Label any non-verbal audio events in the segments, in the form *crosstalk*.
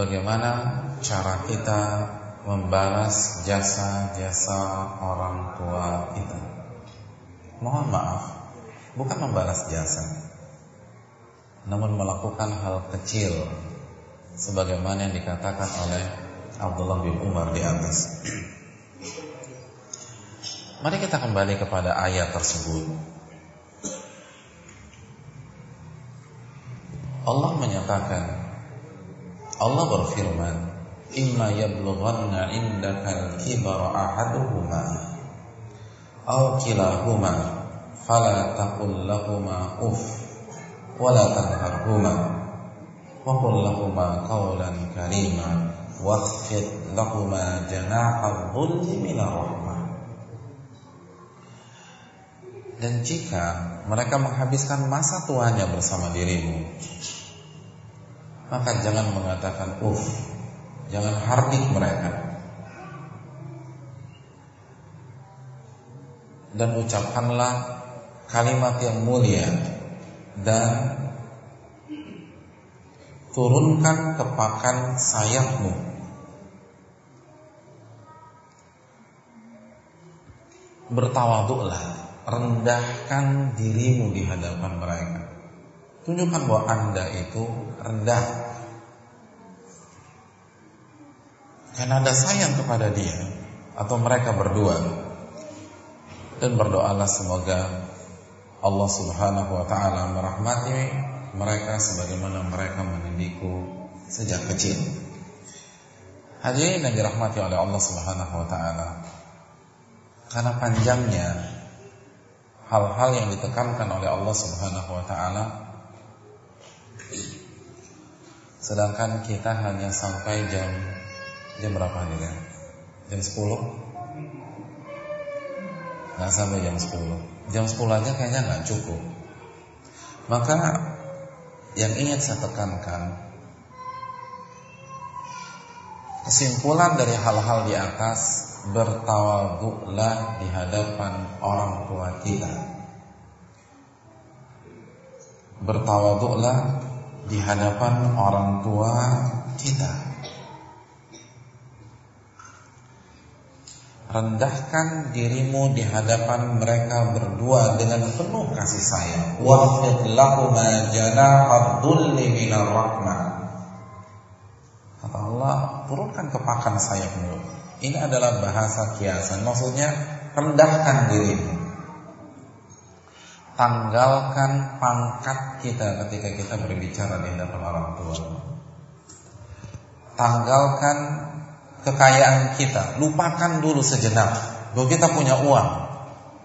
bagaimana cara kita membalas jasa-jasa orang tua kita. Mohon maaf, bukan membalas jasa, namun melakukan hal kecil sebagaimana yang dikatakan oleh Abdullah bin Umar di atas. Mari kita kembali kepada ayat tersebut. Allah menyatakan Allah berfirman, "Imma yablughanna indakal kibara ahaduhuma aw kilahuma fala taqul lahumā uff wa la tanharhuma wa qul lahumā qawlan karīmā wakhfid lahumā janāha dhulli minar rahmah." Dan jika mereka menghabiskan masa tuanya bersama dirimu Maka jangan mengatakan uff Jangan hardik mereka Dan ucapkanlah kalimat yang mulia Dan Turunkan kepakan sayapmu Bertawaduklah rendahkan dirimu di hadapan mereka. Tunjukkan bahwa Anda itu rendah. Karena Anda sayang kepada dia atau mereka berdua. Dan berdoalah semoga Allah Subhanahu wa taala merahmati mereka sebagaimana mereka mendidikku sejak kecil. Hadirin yang dirahmati oleh Allah Subhanahu wa taala. Karena panjangnya hal-hal yang ditekankan oleh Allah Subhanahu wa taala sedangkan kita hanya sampai jam jam berapa nih kan? Jam 10? Nggak sampai jam 10 Jam 10 aja kayaknya nggak cukup Maka Yang ingin saya tekankan Kesimpulan dari hal-hal di atas bertawaduklah di hadapan orang tua kita. Bertawaduklah di hadapan orang tua kita. Rendahkan dirimu di hadapan mereka berdua dengan penuh kasih sayang. Wafid lahuma janaha dhulli minar. Kata Allah, turunkan kepakan sayapmu ini adalah bahasa kiasan. Maksudnya rendahkan dirimu. Tanggalkan pangkat kita ketika kita berbicara di hadapan orang tua. Tanggalkan kekayaan kita. Lupakan dulu sejenak bahwa kita punya uang.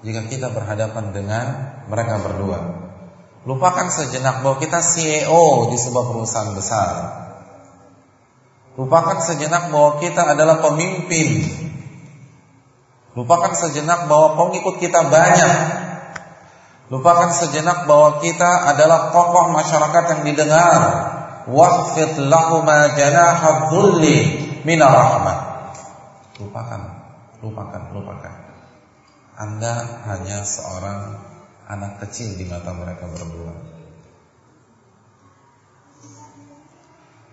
Jika kita berhadapan dengan mereka berdua. Lupakan sejenak bahwa kita CEO di sebuah perusahaan besar. Lupakan sejenak bahwa kita adalah pemimpin. Lupakan sejenak bahwa pengikut kita banyak. Lupakan sejenak bahwa kita adalah tokoh masyarakat yang didengar. Waqfid lahuma janaha dhulli minar rahmat. Lupakan, lupakan, lupakan. Anda hanya seorang anak kecil di mata mereka berdua.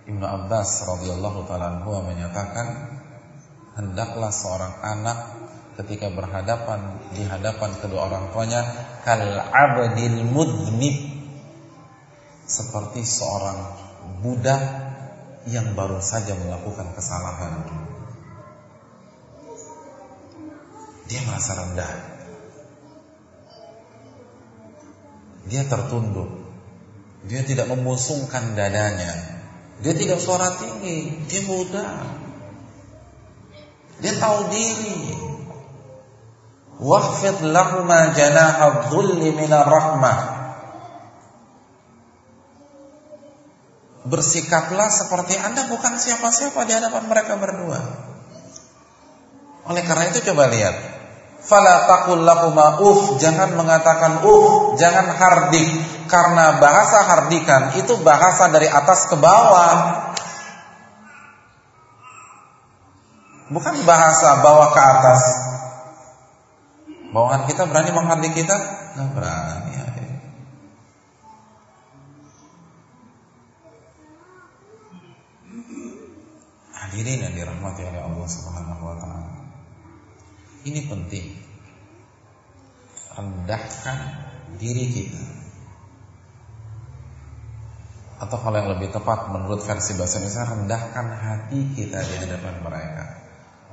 Ibnu Abbas radhiyallahu taala menyatakan hendaklah seorang anak ketika berhadapan di hadapan kedua orang tuanya kal abdil mudnib seperti seorang budak yang baru saja melakukan kesalahan. Dia merasa rendah. Dia tertunduk. Dia tidak memusungkan dadanya dia tidak suara tinggi, dia muda. Dia tahu diri. Wahfid lahuma janaha dhulli minar rahmah. Bersikaplah seperti Anda bukan siapa-siapa di hadapan mereka berdua. Oleh karena itu coba lihat. Fala taqul lahuma uf, jangan mengatakan uf, jangan hardik karena bahasa hardikan itu bahasa dari atas ke bawah. Bukan bahasa bawah ke atas. Bawahan kita berani menghardik kita? Nggak berani. Ya. Hadirin yang dirahmati oleh Allah Subhanahu wa taala. Ini penting. Rendahkan diri kita. Atau kalau yang lebih tepat menurut versi bahasa Indonesia rendahkan hati kita di hadapan mereka.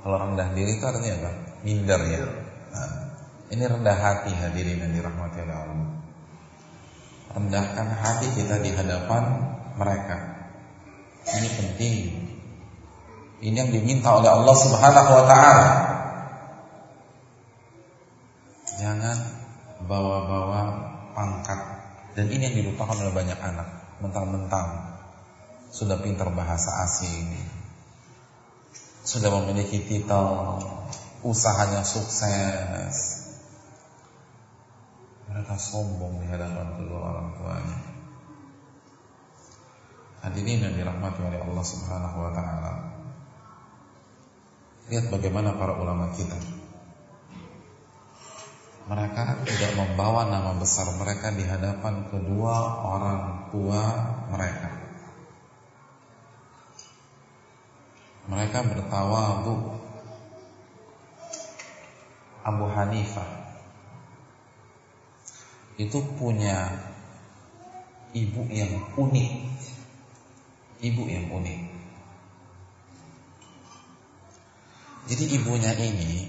Kalau rendah diri itu artinya apa? Minder ya. Ini rendah hati hadirin yang dirahmati oleh Allah. Rendahkan hati kita di hadapan mereka. Ini penting. Ini yang diminta oleh Allah Subhanahu wa taala. Jangan bawa-bawa pangkat dan ini yang dilupakan oleh banyak anak. Mentang-mentang sudah pintar bahasa asing, sudah memiliki titel, usahanya sukses. Mereka sombong di hadapan kedua orang tuanya. Hadirin yang dirahmati oleh Allah Subhanahu wa taala. Lihat bagaimana para ulama kita. Mereka tidak membawa nama besar mereka di hadapan kedua orang tua mereka. Mereka bertawadhu. Abu Hanifah itu punya ibu yang unik. Ibu yang unik. Jadi ibunya ini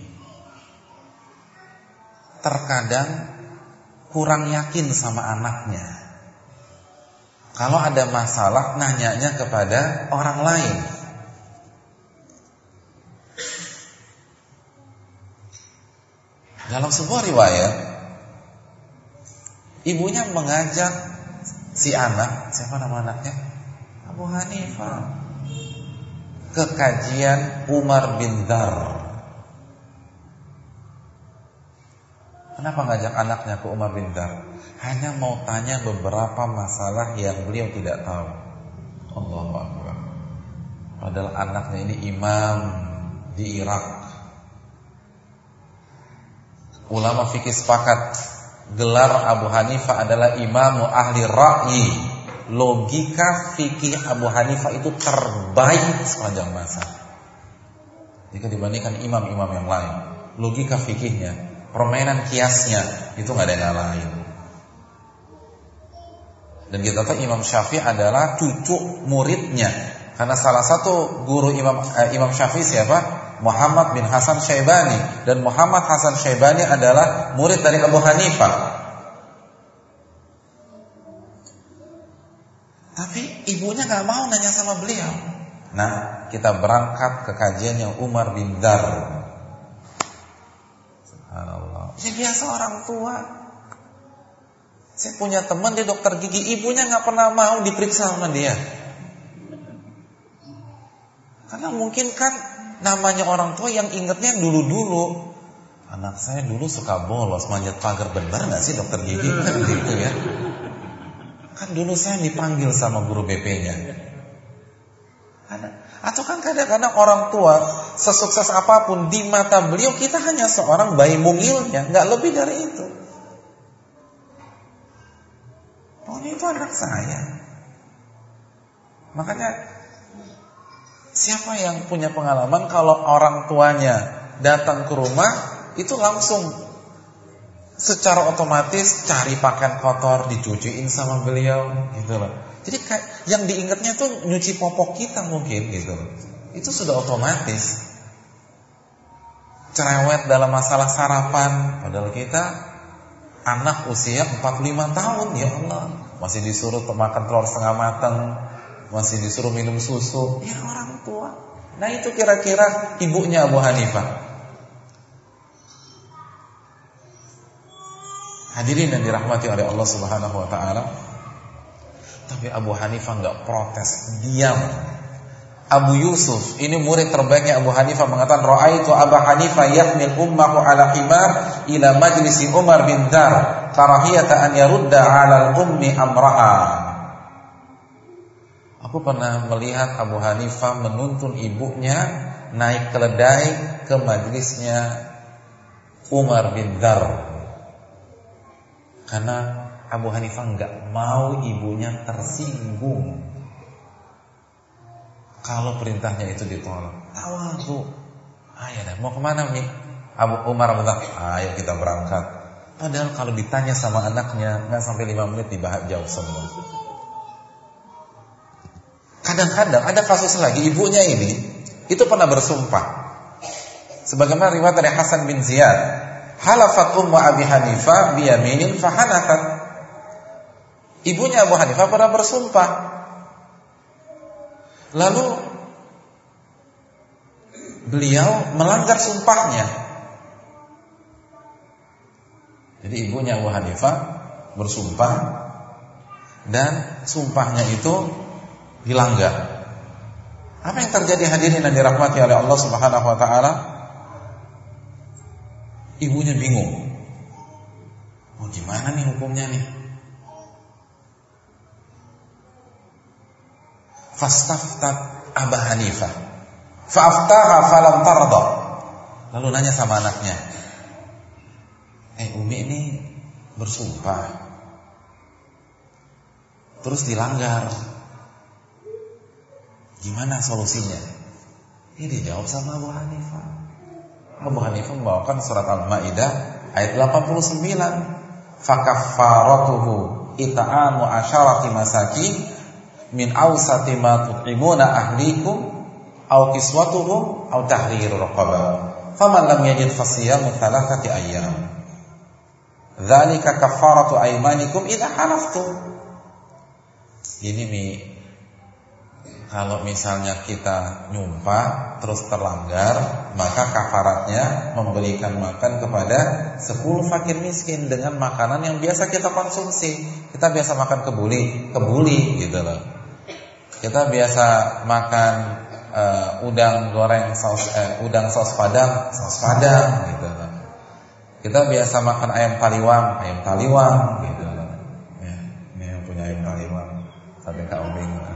terkadang kurang yakin sama anaknya. Kalau ada masalah nanyanya kepada orang lain. Dalam sebuah riwayat Ibunya mengajak si anak Siapa nama anaknya? Abu Hanifah Ke kajian Umar bin Dar. Kenapa ngajak anaknya ke Umar bin Dar? Hanya mau tanya beberapa masalah yang beliau tidak tahu. Allah Akbar. Padahal anaknya ini imam di Irak. Ulama fikih sepakat gelar Abu Hanifah adalah imamu ahli ra'yi. Logika fikih Abu Hanifah itu terbaik sepanjang masa. Jika dibandingkan imam-imam yang lain, logika fikihnya, permainan kiasnya itu nggak ada yang lain. Dan kita tahu Imam Syafi'i adalah cucu muridnya. Karena salah satu guru Imam eh, Imam Syafi'i siapa? Muhammad bin Hasan Syaibani dan Muhammad Hasan Syaibani adalah murid dari Abu Hanifah. Tapi ibunya nggak mau nanya sama beliau. Nah, kita berangkat ke kajian yang Umar bin Dar. Subhanallah. Biasa orang tua. Saya punya teman di dokter gigi, ibunya nggak pernah mau diperiksa sama dia. Karena mungkin kan namanya orang tua yang ingetnya dulu-dulu. Anak saya dulu suka bolos manjat pagar benar nggak sih dokter gigi kan *laughs* gitu ya? Kan dulu saya dipanggil sama guru BP-nya. Atau kan kadang-kadang orang tua sesukses apa pun di mata beliau kita hanya seorang bayi mungilnya, nggak lebih dari itu. Oh itu anak saya. Makanya Siapa yang punya pengalaman kalau orang tuanya datang ke rumah itu langsung secara otomatis cari pakaian kotor dicuciin sama beliau gitu loh. Jadi kayak yang diingatnya tuh nyuci popok kita mungkin gitu loh. Itu sudah otomatis. Cerewet dalam masalah sarapan padahal kita anak usia 45 tahun ya Allah masih disuruh makan telur setengah matang masih disuruh minum susu, ya orang tua. Nah itu kira-kira ibunya Abu Hanifah. Hadirin yang dirahmati oleh Allah Subhanahu wa taala. Tapi Abu Hanifah nggak protes, diam. Abu Yusuf, ini murid terbaiknya Abu Hanifah mengatakan raaitu Abu Hanifah yahmil ummahu ala himar ila majlisi Umar bin Dar karahiyata an yarudda ala al-ummi amraha. Aku pernah melihat Abu Hanifah menuntun ibunya naik keledai ke majlisnya Umar bin Dar. Karena Abu Hanifah nggak mau ibunya tersinggung. kalau perintahnya itu ditolak. Tawadhu. Ayo deh, mau ke mana nih? Abu Umar bilang, ayo kita berangkat. Padahal kalau ditanya sama anaknya, nggak sampai lima menit dibahas jauh semua. Kadang-kadang ada kasus lagi ibunya ini itu pernah bersumpah. Sebagaimana riwayat dari Hasan bin Ziyad, halafat ummu Abi Hanifah biyaminin fahanatat. Ibunya Abu Hanifah pernah bersumpah. Lalu beliau melanggar sumpahnya. Jadi ibunya Abu Hanifah bersumpah dan sumpahnya itu dilanggar. Apa yang terjadi hadirin yang dirahmati oleh Allah Subhanahu wa taala? Ibunya bingung. Oh, gimana nih hukumnya nih? Fastaftat Abu Hanifah. Fa'aftaha falam tarda. Lalu nanya sama anaknya. Eh, Umi ini bersumpah. Terus dilanggar. Gimana solusinya? Ini dijawab sama Abu Hanifah. Abu Hanifah membawakan surat Al-Maidah ayat 89. Fakaffaratuhu ita'amu asyarati masaki min awsati ma tut'imuna ahlikum aw kiswatuhum aw tahriru raqabah. Faman lam yajid fasiyamu thalathati ayyam. Dzalika kaffaratu aymanikum idza halaftum. Ini mi kalau misalnya kita nyumpah terus terlanggar, maka kafaratnya memberikan makan kepada 10 fakir miskin dengan makanan yang biasa kita konsumsi. Kita biasa makan kebuli, kebuli gitu loh. Kita biasa makan uh, udang goreng saus uh, udang saus padang, saus padang gitu loh. Kita biasa makan ayam taliwang, ayam taliwang gitu loh. Ya, ini yang punya ayam taliwang. Sampai kau bingung.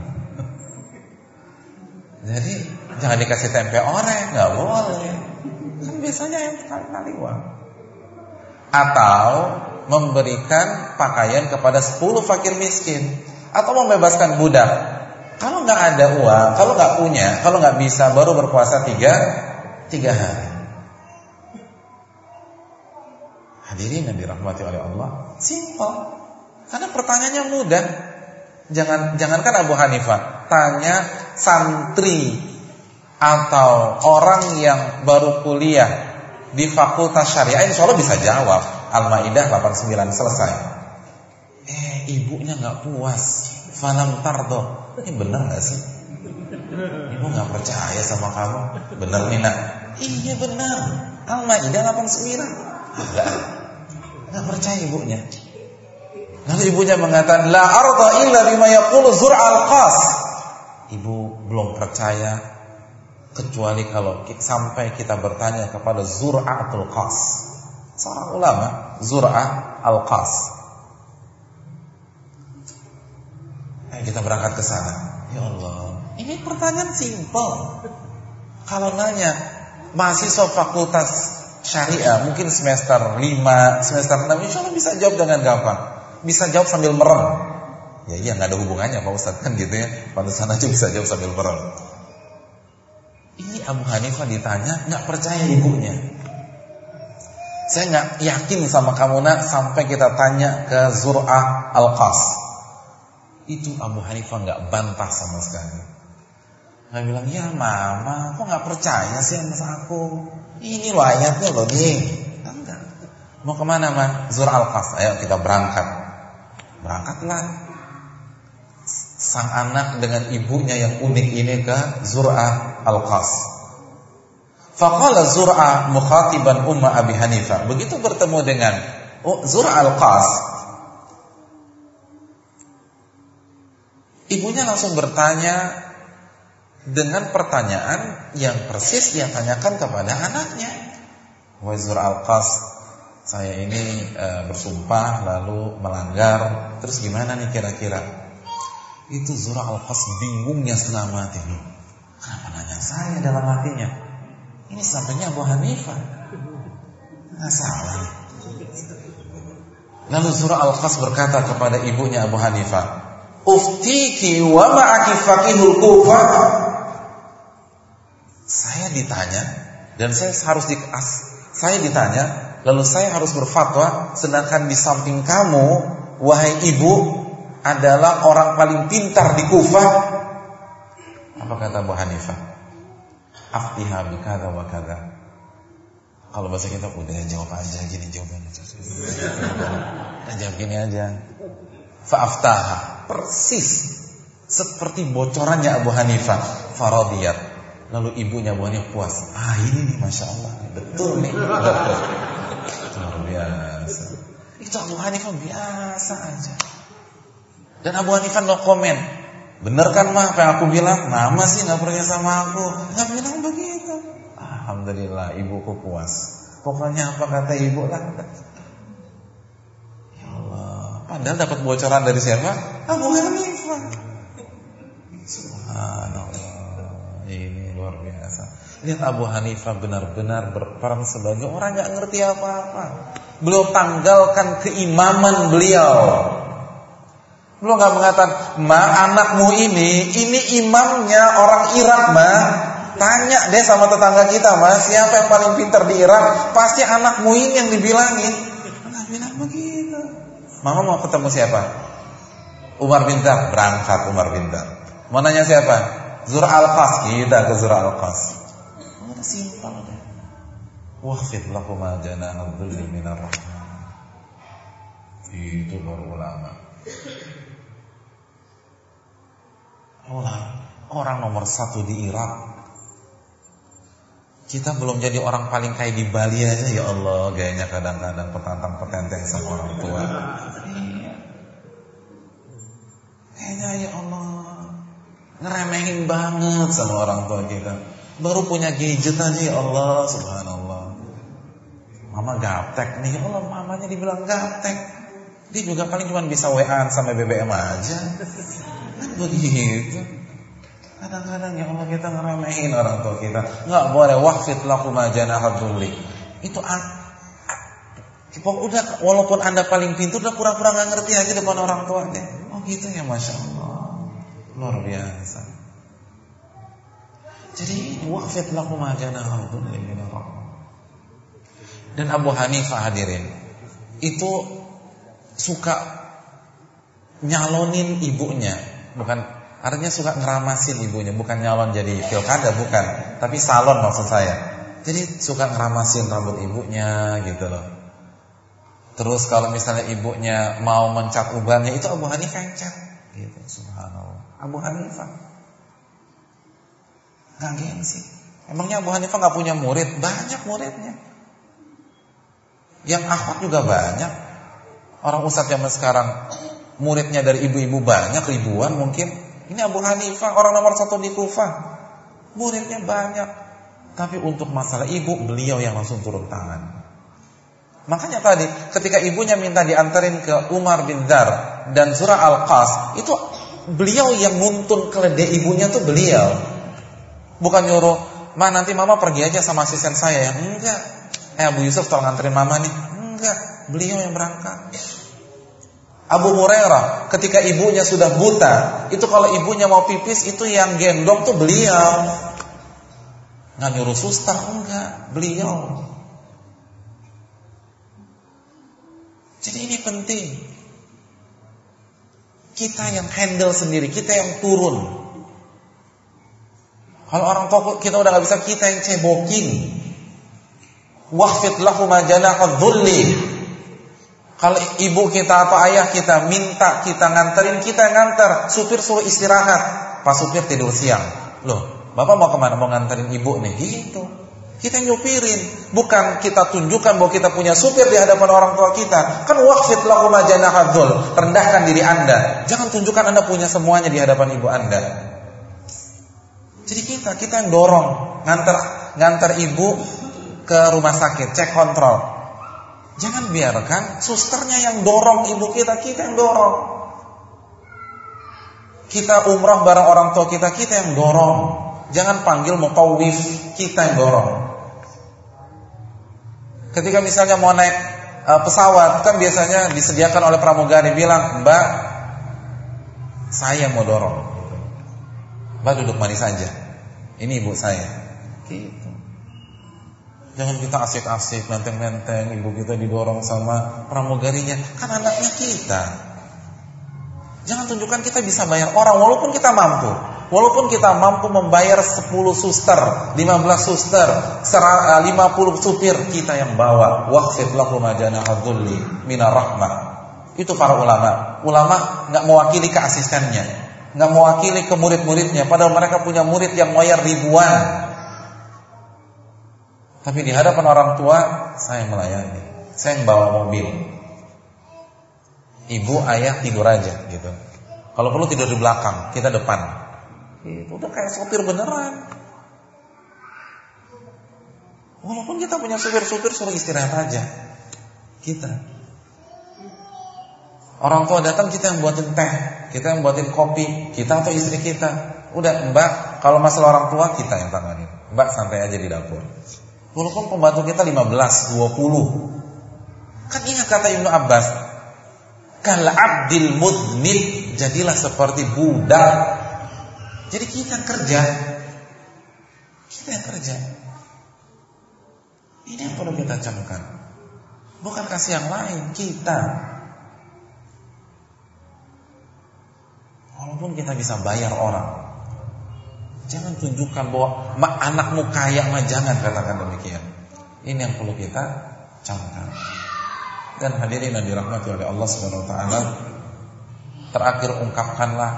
Jadi jangan dikasih tempe orek, nggak boleh. Kan biasanya yang kali uang. Atau memberikan pakaian kepada 10 fakir miskin atau membebaskan budak. Kalau nggak ada uang, kalau nggak punya, kalau nggak bisa baru berpuasa tiga tiga hari. Hadirin yang dirahmati oleh Allah, simple. Karena pertanyaannya mudah. Jangan jangankan Abu Hanifah, tanya santri atau orang yang baru kuliah di Fakultas Syariah insya Allah bisa jawab Al-Maidah 89 selesai. Eh ibunya nggak puas, falam tardo. Ini benar nggak sih? Ibu nggak percaya sama kamu? Benar nih nak? Iya benar. Al-Maidah 89. Enggak. Nggak percaya ibunya. Lalu ibunya mengatakan, La arda illa bima yaqulu zur'al qas. Belum percaya kecuali kalau sampai kita bertanya kepada Zur'atul Qas. Seorang ulama, Zur'ah Al-Qas. Ayo kita berangkat ke sana. Ya Allah, ini pertanyaan simpel. Kalau nanya mahasiswa fakultas syariah mungkin semester 5, semester 6 insya Allah bisa jawab dengan gampang bisa jawab sambil merem. Ya iya nggak ada hubungannya Pak Ustadz kan gitu ya. Pantesan aja bisa jawab sambil merem. Ini Abu Hanifah ditanya nggak percaya ibunya. Saya nggak yakin sama kamu nak sampai kita tanya ke Zur'ah Al-Qas. Itu Abu Hanifah nggak bantah sama sekali. Nggak bilang ya mama, kok nggak percaya sih sama aku? Ini loh ayatnya loh nih. Enggak. Mau ke mana mah? Zur'ah Al-Qas. Ayo kita berangkat. Berangkatlah sang anak dengan ibunya yang unik ini ke Zur'ah Al-Qas. Faqala Zur'ah mukhatiban Umma Abi Hanifah. Begitu bertemu dengan Zur'ah Al-Qas, ibunya langsung bertanya dengan pertanyaan yang persis dia tanyakan kepada anaknya. Wa Zur'ah Al-Qas, saya ini e, bersumpah lalu melanggar, terus gimana nih kira-kira? Itu Zura al-Qas bingungnya mati loh. Kenapa nanya saya dalam hatinya? Ini sampainya Abu Hanifah. Nggak salah. Lalu Zura al-Qas berkata kepada ibunya Abu Hanifah, "Uftiki wa ma'aki faqihul Kufah." ditanya dan saya harus di saya ditanya, lalu saya harus berfatwa sedangkan di samping kamu wahai ibu adalah orang paling pintar di Kufah. Apa kata Abu Hanifah? Aftiha bikada wa kada. Kalau bahasa kita udah jawab aja gini jawabannya. jawab gini aja. Fa'aftaha. Persis seperti bocorannya Abu Hanifah faradiyat. Lalu ibunya Hanifah puas. Ah ini nih Masya Allah. Betul nih. Luar biasa. Itu Abu Hanifah biasa aja. Dan Abu Hanifah no komen. Bener kan mah apa yang aku bilang? Mama sih nggak percaya sama aku. Nggak bilang begitu. Alhamdulillah ibuku puas. Pokoknya apa kata ibu lah. Ya Allah. Padahal dapat bocoran dari siapa? Abu Hanifah. Subhanallah. Ini luar biasa. Lihat Abu Hanifah benar-benar berperan sebagai orang nggak ngerti apa-apa. Beliau tanggalkan keimaman beliau. Beliau nggak mengatakan, "Ma, anakmu ini, ini imamnya orang Irak, Ma." Tanya deh sama tetangga kita, Mas, siapa yang paling pintar di Irak? Pasti anakmu ini yang dibilangin. Enggak bilang. Mama mau ketemu siapa? Umar bin Dar, berangkat Umar bin Dar. Mau nanya siapa? Zur Al-Qas, kita ke Zur Al-Qas. Simpel deh. Wahfid lakum janaha dhulli minar rahman. Itu baru ulama. Orang nomor satu di Irak kita belum jadi orang paling kaya di Bali aja ya Allah gayanya kadang-kadang petantang petenteng sama orang tua. Kayaknya ya Allah ngeremehin banget sama orang tua kita. Baru punya gadget aja ya Allah subhanallah. Mama gaptek nih, ya Allah mamanya dibilang gaptek. Dia juga paling cuma bisa WA sampai BBM aja. Begitu. Kadang-kadang ya Allah kita ngeremehin orang tua kita. Enggak boleh waqfit lakum janaha Itu udah walaupun Anda paling pintu udah pura-pura nggak ngerti aja depan orang tuanya. Oh gitu ya Masya Allah. Luar biasa. Jadi waqfit lakum janaha Dan Abu Hanifah hadirin itu suka nyalonin ibunya, bukan Artinya suka ngeramasin ibunya, bukan nyalon jadi pilkada, bukan. Tapi salon maksud saya. Jadi suka ngeramasin rambut ibunya gitu loh. Terus kalau misalnya ibunya mau mencat ubannya itu Abu Hanifah yang cat. Gitu, subhanallah. Abu Hanifah. Gak gengsi. Emangnya Abu Hanifah gak punya murid? Banyak muridnya. Yang akhwat juga banyak. Orang ustadz zaman sekarang muridnya dari ibu-ibu banyak, ribuan mungkin. Ini Abu Hanifah, orang nomor satu di Kufah. Muridnya banyak. Tapi untuk masalah ibu, beliau yang langsung turun tangan. Makanya tadi, ketika ibunya minta diantarin ke Umar bin Dar dan surah Al-Qas, itu beliau yang nuntun keledai ibunya tuh beliau. Bukan nyuruh, ma nanti mama pergi aja sama asisten saya ya. Enggak. Eh Abu Yusuf tolong nganterin mama nih. Enggak, beliau yang berangkat. Abu Hurairah ketika ibunya sudah buta, itu kalau ibunya mau pipis itu yang gendong tuh beliau. Nggak nyuruh suster enggak, beliau. Jadi ini penting. Kita yang handle sendiri, kita yang turun. Kalau orang tua kita udah nggak bisa, kita yang cebokin. Majanaha dhulli kalau ibu kita atau ayah kita minta kita nganterin, kita nganter. Supir suruh istirahat. Pas supir tidur siang. Loh, bapak mau ke mana? Mau nganterin ibu nih? Gitu. Kita nyupirin. Bukan kita tunjukkan bahwa kita punya supir di hadapan orang tua kita. Kan waqfit lahum janahadzul. Rendahkan diri anda. Jangan tunjukkan anda punya semuanya di hadapan ibu anda. Jadi kita, kita yang dorong. Nganter, nganter ibu ke rumah sakit. Cek kontrol. Jangan biarkan susternya yang dorong ibu kita, kita yang dorong. Kita umrah bareng orang tua kita, kita yang dorong. Jangan panggil mukawif, kita yang dorong. Ketika misalnya mau naik uh, pesawat, kan biasanya disediakan oleh pramugari bilang, "Mbak, saya mau dorong." Mbak duduk manis saja. Ini ibu saya. Gitu. Jangan kita asik-asik, menteng-menteng, ibu kita didorong sama pramugarinya. Kan anaknya kita. Jangan tunjukkan kita bisa bayar orang walaupun kita mampu. Walaupun kita mampu membayar 10 suster, 15 suster, 50 eh, supir, kita yang bawa. Waqfid lahum janaha dhulli minar rahmah. Itu para ulama. Ulama nggak mewakili ke asistennya, nggak mewakili ke murid-muridnya, padahal mereka punya murid yang bayar ribuan. Tapi di hadapan orang tua saya melayani. Saya yang bawa mobil. Ibu, ayah tidur aja gitu. Kalau perlu tidur di belakang, kita depan. Itu udah kayak sopir beneran. Walaupun kita punya supir-supir suruh istirahat aja. Kita. Orang tua datang kita yang buatin teh, kita yang buatin kopi, kita atau istri kita. Udah, Mbak, kalau masalah orang tua kita yang tangani. Mbak santai aja di dapur. Walaupun pembantu kita 15, 20. Kan ingat kata Ibnu Abbas, kal abdil mudnib, jadilah seperti budak. Jadi kita kerja. Kita yang kerja. Ini yang perlu kita camkan. Bukan kasih yang lain, kita. Walaupun kita bisa bayar orang, Jangan tunjukkan bahwa anakmu kaya mah jangan katakan demikian. Ini yang perlu kita camkan. Dan hadirin yang dirahmati oleh Allah Subhanahu wa taala, terakhir ungkapkanlah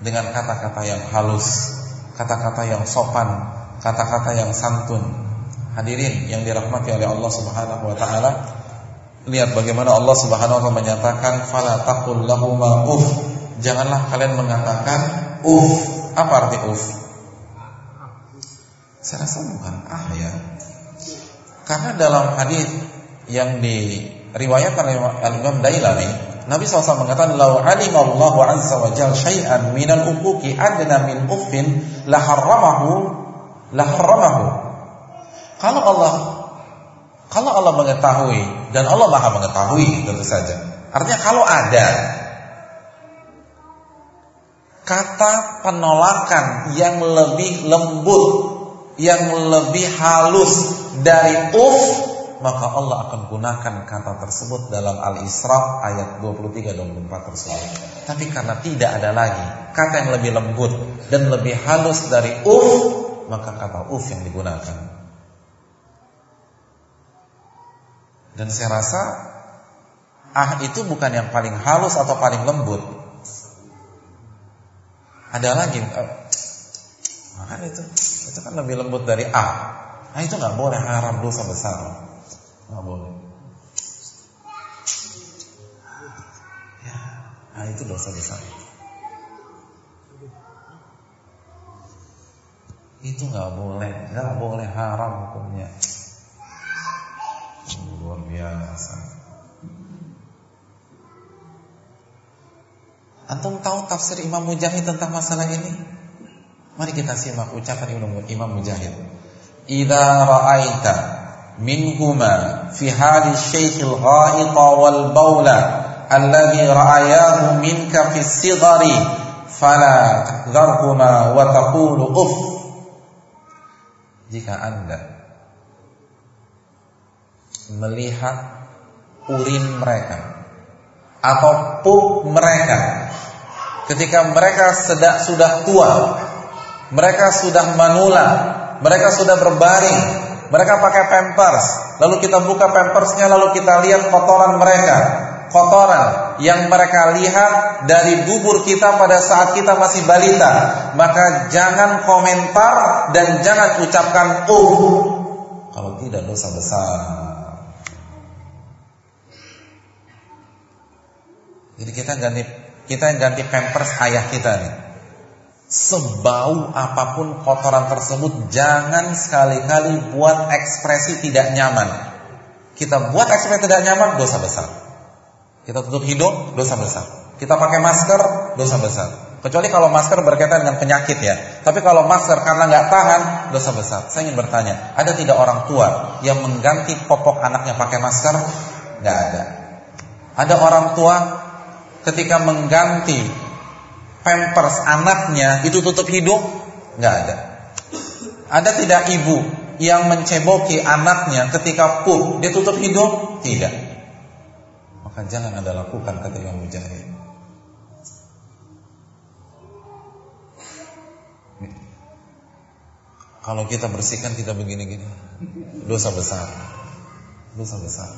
dengan kata-kata yang halus, kata-kata yang sopan, kata-kata yang santun. Hadirin yang dirahmati oleh Allah Subhanahu wa taala, lihat bagaimana Allah Subhanahu wa taala menyatakan fala taqul lahum uff. Janganlah kalian mengatakan uff. Apa arti uff? Saya rasa bukan ah ya. Karena dalam hadis yang diriwayatkan oleh Al-Imam Dailami, Nabi SAW mengatakan, "Lau alimallahu azza wa syai'an minal uquqi adna min uffin la harramahu la harramahu." Kalau Allah kalau Allah mengetahui dan Allah Maha mengetahui tentu saja. Artinya kalau ada kata penolakan yang lebih lembut yang lebih halus dari uf maka Allah akan gunakan kata tersebut dalam Al-Isra ayat 23 dan 24 tersebut. Tapi karena tidak ada lagi kata yang lebih lembut dan lebih halus dari uf, maka kata uf yang digunakan. Dan saya rasa ah itu bukan yang paling halus atau paling lembut. Ada lagi eh, Makan itu, itu kan lebih lembut dari A. Nah itu nggak boleh haram dosa besar, nggak boleh. Ya, nah itu dosa besar. Itu nggak boleh, nggak boleh haram hukumnya. Luar biasa. Antum tahu tafsir Imam Mujahid tentang masalah ini? Mari kita simak ucapan Imam Mujahid. Idza ra'aita minhuma fi hali syekh al-ghaita wal baula alladhi ra'ayahu minka fi sigari fala takdharhuma wa taqulu uff jika Anda melihat urin mereka atau pup mereka ketika mereka sedang sudah tua mereka sudah manula, mereka sudah berbaring, mereka pakai pampers. Lalu kita buka pampersnya, lalu kita lihat kotoran mereka, kotoran yang mereka lihat dari bubur kita pada saat kita masih balita. Maka jangan komentar dan jangan ucapkan uh kalau tidak dosa besar. Jadi kita ganti kita yang ganti pampers ayah kita nih. Sebau apa pun kotoran tersebut Jangan sekali-kali buat ekspresi tidak nyaman. Kita buat ekspresi tidak nyaman Dosa besar. Kita tutup hidung Dosa besar. Kita pakai masker Dosa besar. Kecuali kalau masker berkaitan dengan penyakit ya. Tapi kalau masker karena nggak tahan Dosa besar. Saya ingin bertanya Ada tidak orang tua Yang mengganti popok anaknya pakai masker? Nggak ada. Ada orang tua Ketika mengganti pampers anaknya itu tutup hidung? Nggak ada. Ada tidak ibu yang menceboki anaknya ketika pup, dia tutup hidung? Tidak. Maka jangan Anda lakukan kata Imam Mujahid. Kalau kita bersihkan tidak begini-gini, dosa besar. Dosa besar.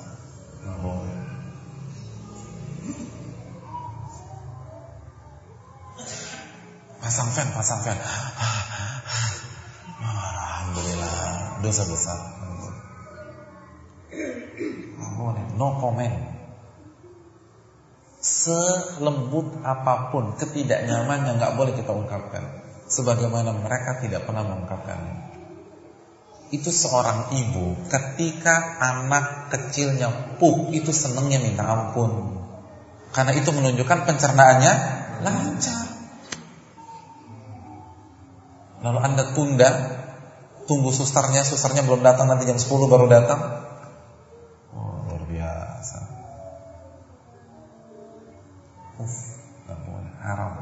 Pasang fan, pasang fan. Alhamdulillah, dosa besar. No comment. Selembut apa pun ketidaknyaman yang nggak boleh kita ungkapkan sebagaimana mereka tidak pernah mengungkapkannya. Itu seorang ibu ketika anak kecilnya pup itu senengnya minta ampun. Karena itu menunjukkan pencernaannya lancar. Lalu Anda tunda tunggu susternya, susternya belum datang nanti jam 10 baru datang. Oh, luar biasa. Uf, haram.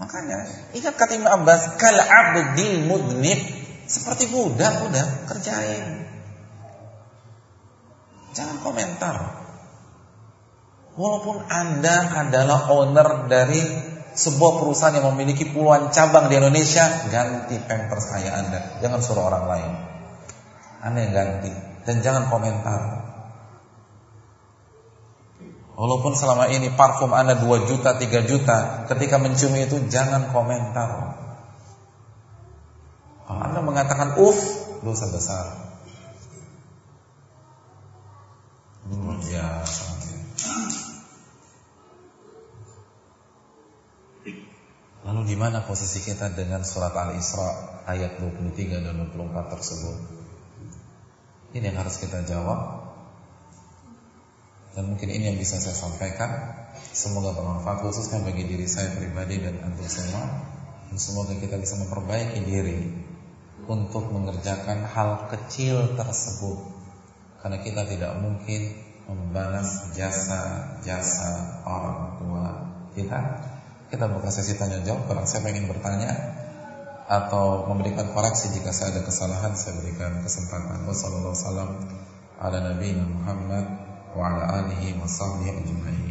Makanya ingat kata Ibnu Abbas, kal abdil mudnib, seperti budak udah kerjain. Jangan komentar. Walaupun Anda adalah owner dari sebuah perusahaan yang memiliki puluhan cabang di Indonesia, ganti pampers saya Anda. Jangan suruh orang lain. Anda yang ganti dan jangan komentar. Walaupun selama ini parfum Anda 2 juta, 3 juta Ketika mencium itu jangan komentar Kalau Anda mengatakan uff Dosa besar Luar biasa Lalu di mana posisi kita dengan surat Al-Isra ayat 23 dan 24 tersebut? Ini yang harus kita jawab. Dan mungkin ini yang bisa saya sampaikan. Semoga bermanfaat khususnya bagi diri saya pribadi dan antum semua. Dan semoga kita bisa memperbaiki diri Untuk mengerjakan hal kecil tersebut. Karena kita tidak mungkin membalas jasa-jasa orang tua kita kita buka sesi tanya jawab. Kalau saya ingin bertanya atau memberikan koreksi jika saya ada kesalahan, saya berikan kesempatan. Wassalamualaikum warahmatullahi ala Muhammad wa ala alihi wa sahbihi ajma'in.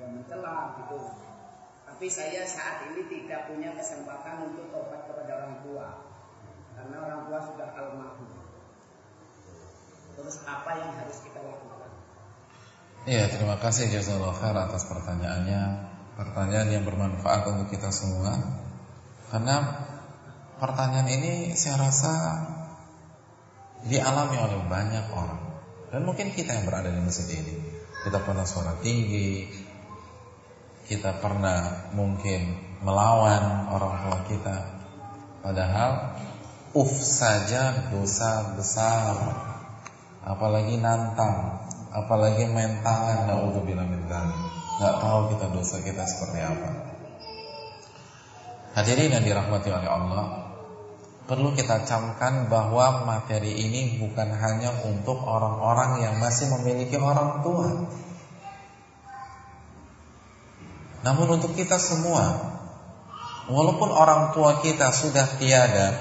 yang mencela gitu. Tapi saya saat ini tidak punya kesempatan untuk tobat kepada orang tua. Karena orang tua sudah almarhum. Terus apa yang harus kita lakukan? Iya, terima kasih Jazakallah khair atas pertanyaannya. Pertanyaan yang bermanfaat untuk kita semua. Karena pertanyaan ini saya rasa dialami oleh banyak orang dan mungkin kita yang berada di masjid ini kita pernah suara tinggi kita pernah mungkin melawan orang tua kita. Padahal uf saja dosa besar. Apalagi nantang apalagi main tangan naudzubillah min nggak tahu kita dosa kita seperti apa. Hadirin yang dirahmati oleh Allah Perlu kita camkan bahwa materi ini bukan hanya untuk orang-orang yang masih memiliki orang tua Namun untuk kita semua Walaupun orang tua kita sudah tiada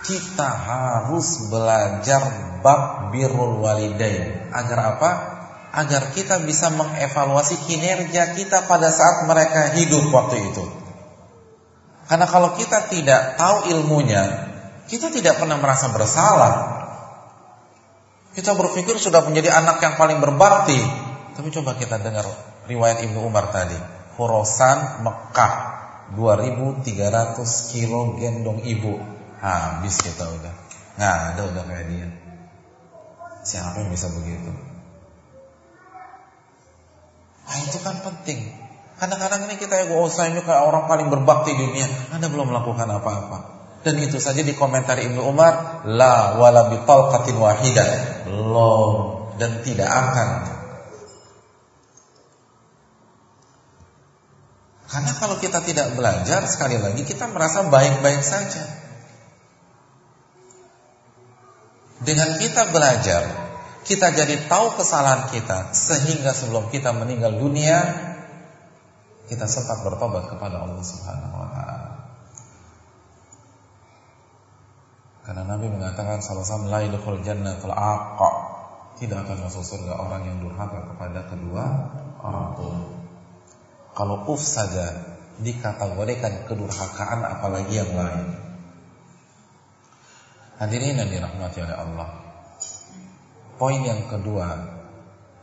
Kita harus belajar bab birrul walidain Agar apa? Agar kita bisa mengevaluasi kinerja kita pada saat mereka hidup waktu itu karena kalau kita tidak tahu ilmunya, kita tidak pernah merasa bersalah. Kita berpikir sudah menjadi anak yang paling berbakti. Tapi coba kita dengar riwayat Ibnu Umar tadi. Khurasan Mekah. 2300 kilo gendong ibu. Habis kita udah. Nggak ada udah kayak dia. Siapa yang bisa begitu? Nah itu kan penting. Kadang-kadang ini kita ego ini kayak orang paling berbakti di dunia. Anda belum melakukan apa-apa. Dan itu saja di komentar Ibnu Umar la wala bitalqatin wahidah. Belum. Dan tidak akan Karena kalau kita tidak belajar sekali lagi kita merasa baik-baik saja. Dengan kita belajar, kita jadi tahu kesalahan kita sehingga sebelum kita meninggal dunia kita sempat bertobat kepada Allah Subhanahu wa taala. Karena Nabi mengatakan satu la yadkhul jannatul aqa. Tidak akan masuk surga orang yang durhaka kepada kedua orang tua. Kalau uf saja dikategorikan kedurhakaan apalagi yang lain. Hadirin yang dirahmati oleh Allah. Poin yang kedua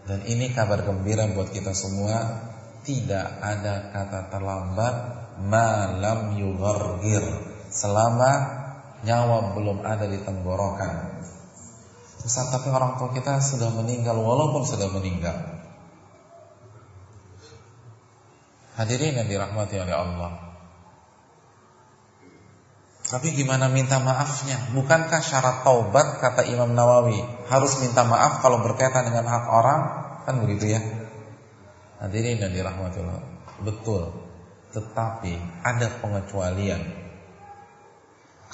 dan ini kabar gembira buat kita semua, tidak ada kata terlambat malam yughargir selama nyawa belum ada di tenggorokan. Ustaz, tapi orang tua kita sudah meninggal walaupun sudah meninggal. Hadirin yang dirahmati oleh Allah. Tapi gimana minta maafnya? Bukankah syarat taubat kata Imam Nawawi harus minta maaf kalau berkaitan dengan hak orang? Kan begitu ya? Hadirin yang dirahmati Allah. Betul. Tetapi ada pengecualian.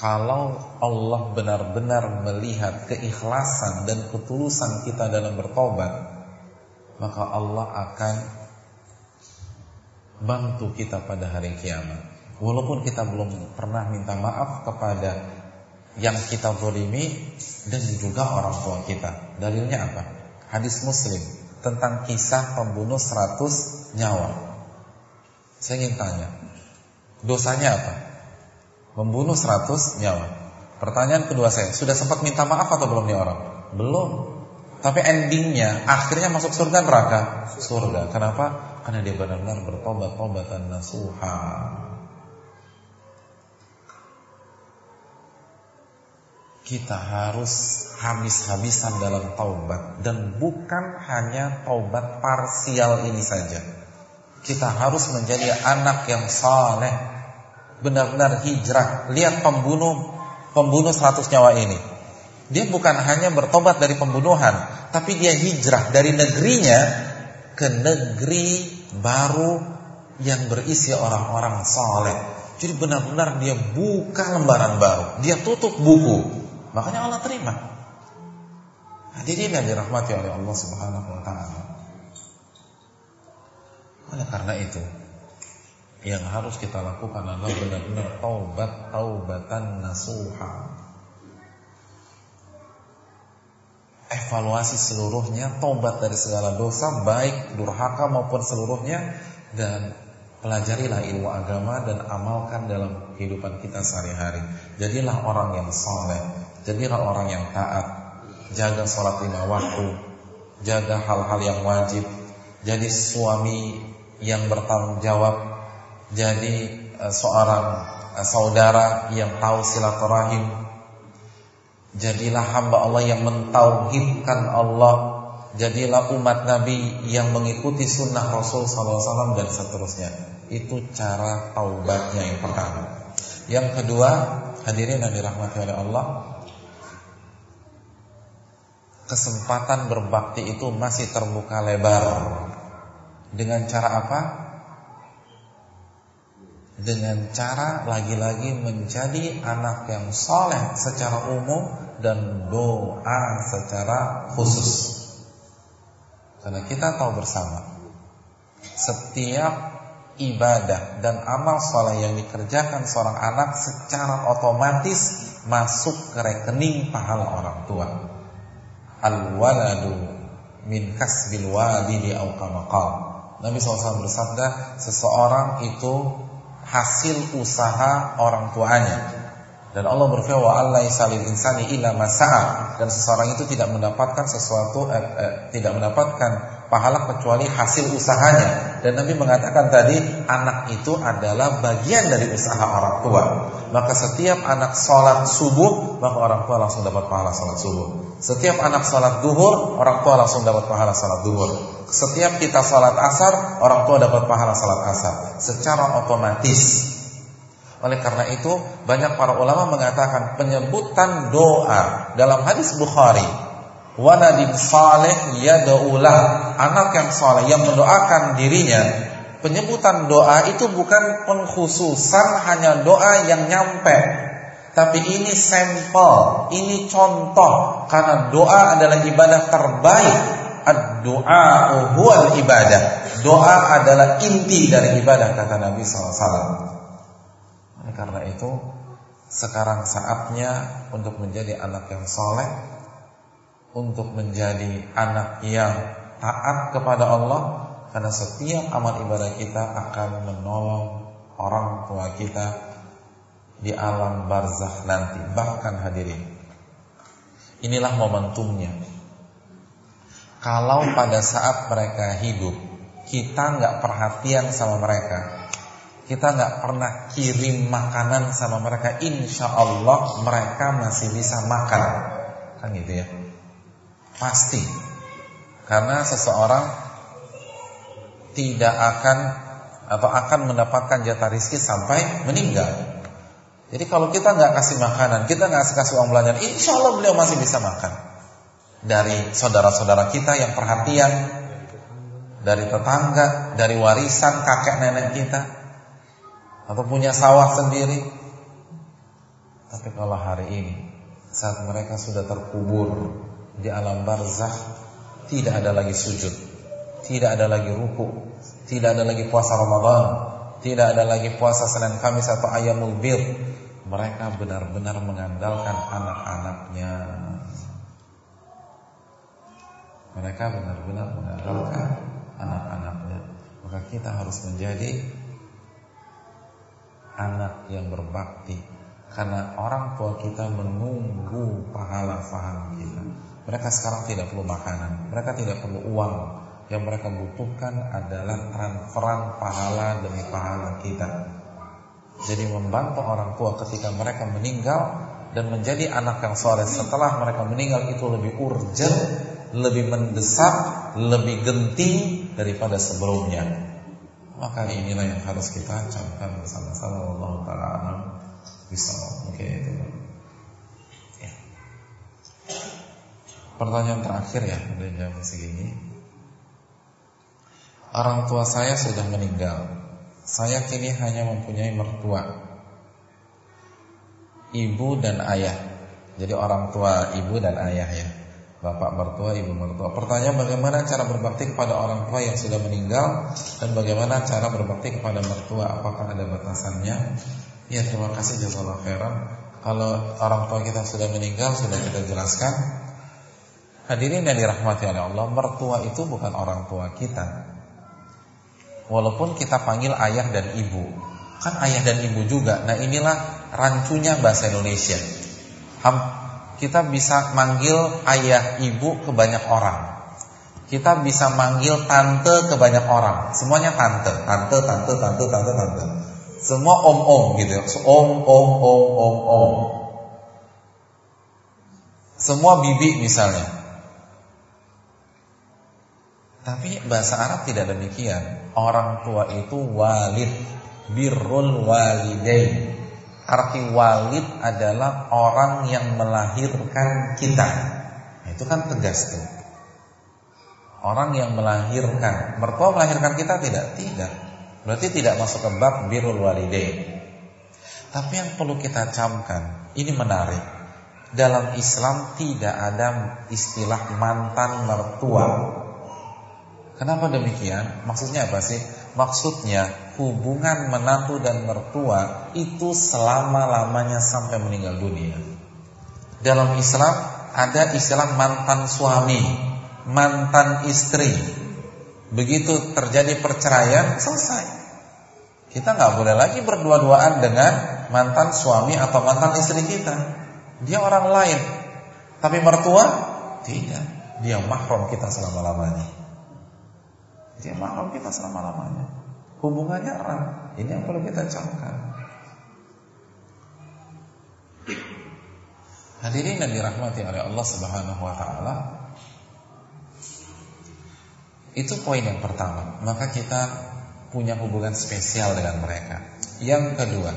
Kalau Allah benar-benar melihat keikhlasan dan ketulusan kita dalam bertobat, maka Allah akan bantu kita pada hari kiamat. Walaupun kita belum pernah minta maaf kepada yang kita zalimi dan juga orang tua kita. Dalilnya apa? Hadis Muslim tentang kisah pembunuh 100 nyawa. Saya ingin tanya, dosanya apa? Membunuh 100 nyawa. Pertanyaan kedua saya, sudah sempat minta maaf atau belum nih orang? Belum. Tapi endingnya, akhirnya masuk surga neraka? Surga. Kenapa? Karena dia benar-benar bertobat tobatan nasuha. Kita harus habis-habisan dalam taubat dan bukan hanya taubat parsial ini saja. Kita harus menjadi anak yang saleh, benar-benar hijrah. Lihat pembunuh pembunuh 100 nyawa ini. Dia bukan hanya bertobat dari pembunuhan, tapi dia hijrah dari negerinya ke negeri baru yang berisi orang-orang saleh. Jadi benar-benar dia buka lembaran baru, dia tutup buku. Makanya Allah terima. Hadirin yang dirahmati oleh Allah Subhanahu wa taala. Oleh karena itu, yang harus kita lakukan adalah benar-benar taubat taubatan nasuha. Evaluasi seluruhnya, tobat dari segala dosa, baik durhaka maupun seluruhnya, dan pelajarilah ilmu agama dan amalkan dalam kehidupan kita sehari-hari. Jadilah orang yang soleh, jadilah orang yang taat, jaga sholat lima waktu, jaga hal-hal yang wajib, jadi suami yang bertanggung jawab, jadi uh, seorang uh, saudara yang tahu silaturahim, Jadilah hamba Allah yang mentauhidkan Allah. Jadilah umat Nabi yang mengikuti sunnah Rasul SAW dan seterusnya. Itu cara taubatnya yang pertama. Yang kedua Hadirin yang dirahmati oleh Allah Kesempatan berbakti itu masih terbuka lebar. Dengan cara apa? Dengan cara lagi-lagi menjadi anak yang soleh secara umum dan doa secara khusus. Karena kita tahu bersama setiap ibadah dan amal soleh yang dikerjakan seorang anak secara otomatis masuk ke rekening pahala orang tua. Al-waladu min kasbil walidi au Nabi SAW bersabda, seseorang itu hasil usaha orang tuanya. Dan Allah berfirman Allah salil insani illa masa'a dan seseorang itu tidak mendapatkan sesuatu eh, eh, tidak mendapatkan pahala kecuali hasil usahanya. Dan Nabi mengatakan tadi anak itu adalah bagian dari usaha orang tua. Maka setiap anak sholat subuh maka orang tua langsung dapat pahala sholat subuh. Setiap anak sholat duhur orang tua langsung dapat pahala sholat duhur. Setiap kita sholat asar orang tua dapat pahala sholat asar. Secara otomatis oleh karena itu banyak para ulama mengatakan penyebutan doa dalam hadis Bukhari Wanadin saleh yadaulah anak yang saleh yang mendoakan dirinya penyebutan doa itu bukan pengkhususan hanya doa yang nyampe. Tapi ini sampel ini contoh karena doa adalah ibadah terbaik. Ad-du'a huwal ibadah. Doa adalah inti dari ibadah kata Nabi SAW karena itu sekarang saatnya untuk menjadi anak yang soleh, untuk menjadi anak yang taat kepada Allah, karena setiap amal ibadah kita akan menolong orang tua kita di alam barzakh nanti. Bahkan hadirin, inilah momentumnya. Kalau pada saat mereka hidup, kita nggak perhatian sama mereka, kita nggak pernah kirim makanan sama mereka, insya Allah mereka masih bisa makan, kan gitu ya? Pasti, karena seseorang tidak akan atau akan mendapatkan jatah rizki sampai meninggal. Jadi kalau kita nggak kasih makanan, kita nggak kasih uang belanjaan, insya Allah beliau masih bisa makan. Dari saudara-saudara kita yang perhatian, dari tetangga, dari warisan kakek nenek kita, atau punya sawah sendiri. Tapi kalau hari ini saat mereka sudah terkubur di alam barzah, tidak ada lagi sujud, tidak ada lagi ruku, tidak ada lagi puasa Ramadan, tidak ada lagi puasa Senin Kamis atau Ayamul Bir. Mereka benar-benar mengandalkan anak-anaknya. Mereka benar-benar mengandalkan anak-anaknya. Maka kita harus menjadi anak yang berbakti karena orang tua kita menunggu pahala faham kita. Mereka sekarang tidak perlu makanan, mereka tidak perlu uang. Yang mereka butuhkan adalah transferan pahala demi pahala kita. Jadi membantu orang tua ketika mereka meninggal dan menjadi anak yang soleh setelah mereka meninggal itu lebih urgent, lebih mendesak, lebih genting daripada sebelumnya. Maka inilah yang harus kita camkan bersama-sama Allah taala alam bisa mungkin itu. Ya. Pertanyaan terakhir ya, udah jam segini. Orang tua saya sudah meninggal. Saya kini hanya mempunyai mertua. Ibu dan ayah. Jadi orang tua ibu dan ayah ya bapak mertua, ibu mertua. Pertanyaan bagaimana cara berbakti kepada orang tua yang sudah meninggal dan bagaimana cara berbakti kepada mertua? Apakah ada batasannya? Ya terima kasih jazakallahu khairan. Kalau orang tua kita sudah meninggal sudah kita jelaskan. Hadirin yang dirahmati oleh Allah, mertua itu bukan orang tua kita. Walaupun kita panggil ayah dan ibu, kan ayah dan ibu juga. Nah inilah rancunya bahasa Indonesia kita bisa manggil ayah ibu ke banyak orang. Kita bisa manggil tante ke banyak orang. Semuanya tante, tante, tante, tante, tante, tante. Semua om-om gitu. Om, om, om, om, om. Semua bibi misalnya. Tapi bahasa Arab tidak demikian. Orang tua itu walid, birrul walidain. Arti walid adalah orang yang melahirkan kita. Nah, itu kan tegas tuh. Orang yang melahirkan. Mertua melahirkan kita tidak? Tidak. Berarti tidak masuk ke bab birrul walidain. Tapi yang perlu kita camkan, ini menarik. Dalam Islam tidak ada istilah mantan mertua. Kenapa demikian? Maksudnya apa sih? Maksudnya hubungan menantu dan mertua itu selama-lamanya sampai meninggal dunia. Dalam Islam ada istilah mantan suami, mantan istri. Begitu terjadi perceraian, selesai. Kita nggak boleh lagi berdua-duaan dengan mantan suami atau mantan istri kita. Dia orang lain. Tapi mertua tidak. Dia mahram kita selama-lamanya. Dia makhluk kita selama-lamanya. Hubungannya erat. Ini yang perlu kita camkan. Hadirin yang dirahmati oleh Allah Subhanahu wa taala. Itu poin yang pertama. Maka kita punya hubungan spesial dengan mereka. Yang kedua,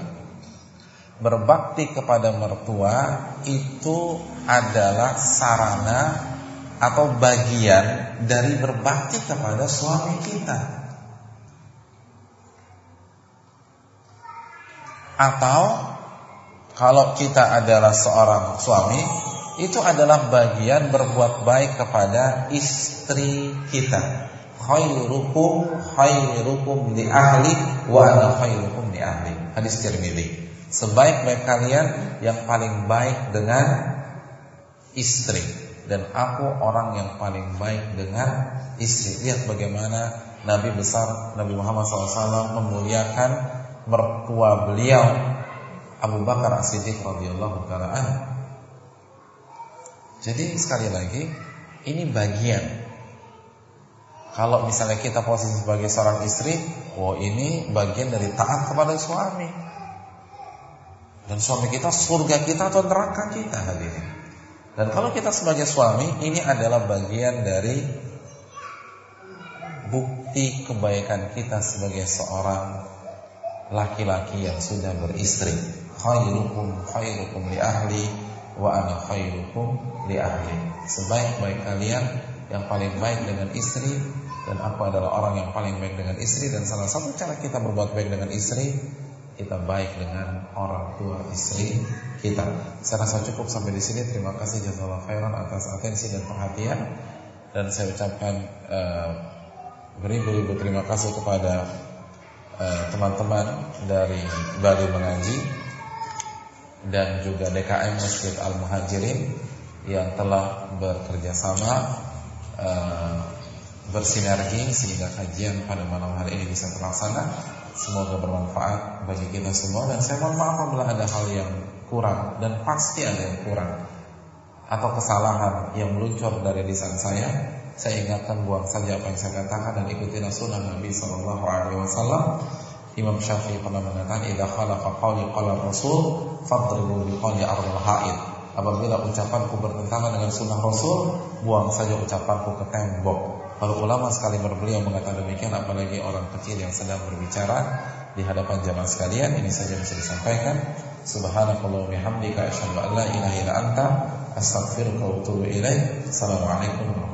berbakti kepada mertua itu adalah sarana atau bagian dari berbakti kepada suami kita. Atau kalau kita adalah seorang suami, itu adalah bagian berbuat baik kepada istri kita. Khairukum khairukum li ahli wa ana khairukum li ahli. Hadis Tirmidzi. Sebaik-baik kalian yang paling baik dengan istri dan aku orang yang paling baik dengan istri. Lihat bagaimana Nabi besar Nabi Muhammad SAW memuliakan mertua beliau Abu Bakar As-Siddiq radhiyallahu taala Jadi sekali lagi ini bagian. Kalau misalnya kita posisi sebagai seorang istri, oh ini bagian dari taat kepada suami. Dan suami kita surga kita atau neraka kita hadirin. Dan kalau kita sebagai suami, ini adalah bagian dari bukti kebaikan kita sebagai seorang laki-laki yang sudah beristri khairukum khairukum li ahli wa ana khairukum li ahli. Sebaik-baik kalian yang paling baik dengan istri dan aku adalah orang yang paling baik dengan istri dan salah satu cara kita berbuat baik dengan istri kita baik dengan orang tua istri kita. Saya rasa cukup sampai di sini. Terima kasih jazakallahu khairan atas atensi dan perhatian dan saya ucapkan uh, beribu-ribu terima kasih kepada eh, teman-teman uh, dari Bali Mengaji dan juga DKM Masjid Al Muhajirin yang telah bekerja sama uh, bersinergi sehingga kajian pada malam hari ini bisa terlaksana. Semoga bermanfaat bagi kita semua dan saya mohon maaf apabila ada hal yang kurang dan pasti ada yang kurang atau kesalahan yang meluncur dari lisan saya. Saya ingatkan buang saja apa yang saya katakan dan ikuti sunnah Nabi Sallallahu Alaihi Wasallam. Imam Syafi'i pernah mengatakan idza khalaqa qawli qala Rasul fadribu bi qawli ardil haid. Apabila ucapanku bertentangan dengan sunnah Rasul, buang saja ucapanku ke tembok. Kalau ulama sekali berbeliau mengatakan demikian, apalagi orang kecil yang sedang berbicara di hadapan jamaah sekalian, ini saja bisa disampaikan. Subhanakallah bihamdika asyhadu an la ilaha illa anta astaghfiruka wa atubu ilaik. Assalamualaikum